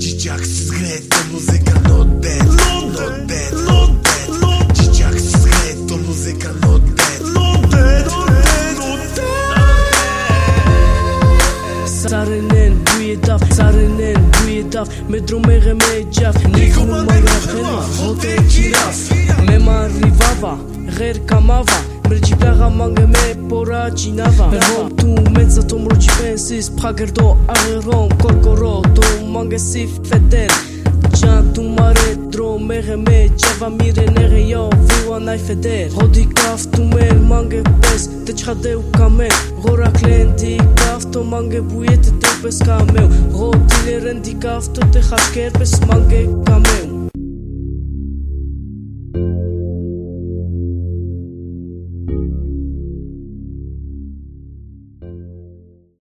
Чичак сграет то музыка not bad, not bad, not bad. Чичак сграет то музыка not bad, not bad, not bad. Սարենեն բույետավ, սարենեն բույետավ, մետրում եղե մեջավ, նիքում ամարախենա, հոտե չիրավ, մեմ արիվավա, ղեր կամավա, մրջիպա չինավան Հերոմ դու մեծ ատոմրոջի պես իս պխագրդո աղերոմ Կորկորո դու մանգեսի վետել Չան դու մարե դրոմ մեղը մեջ Եվա միրե նեղը յով վուան այ վետել Հոդի կավ դու մեր մանգե պես Դչխադե ու կամել Հորակլենտի կավ դո մանգե բույե տպես կամել Հոդի լերնդի կավ դո տեղ աշկեր պես մանգե կամել thank you